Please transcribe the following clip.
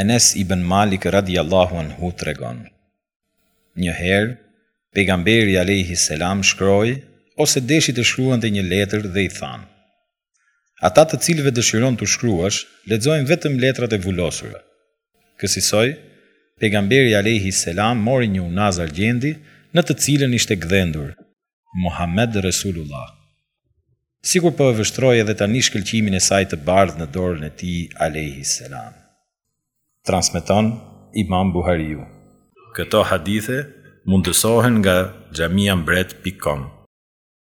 Enes ibn Malik radijallahu anhu tregon, Një herë, pejgamberi alejhi selam shkroi ose deshi të shkruante një letër dhe i thanë, Ata të cilëve dëshiron t'u shkruash, lexojnë vetëm letrat e vulosura. Kësisoj, pejgamberi alejhi selam mori një unazë argjendi në të cilën ishte gdhendur, Muhammed Resulullah. Sikur po e vështroj edhe tani shkëlqimin e saj të bardhë në dorën e tij alejhi selam. Transmeton Imam Buhariu. Këto hadithe mundësohen nga xhamiambret.com.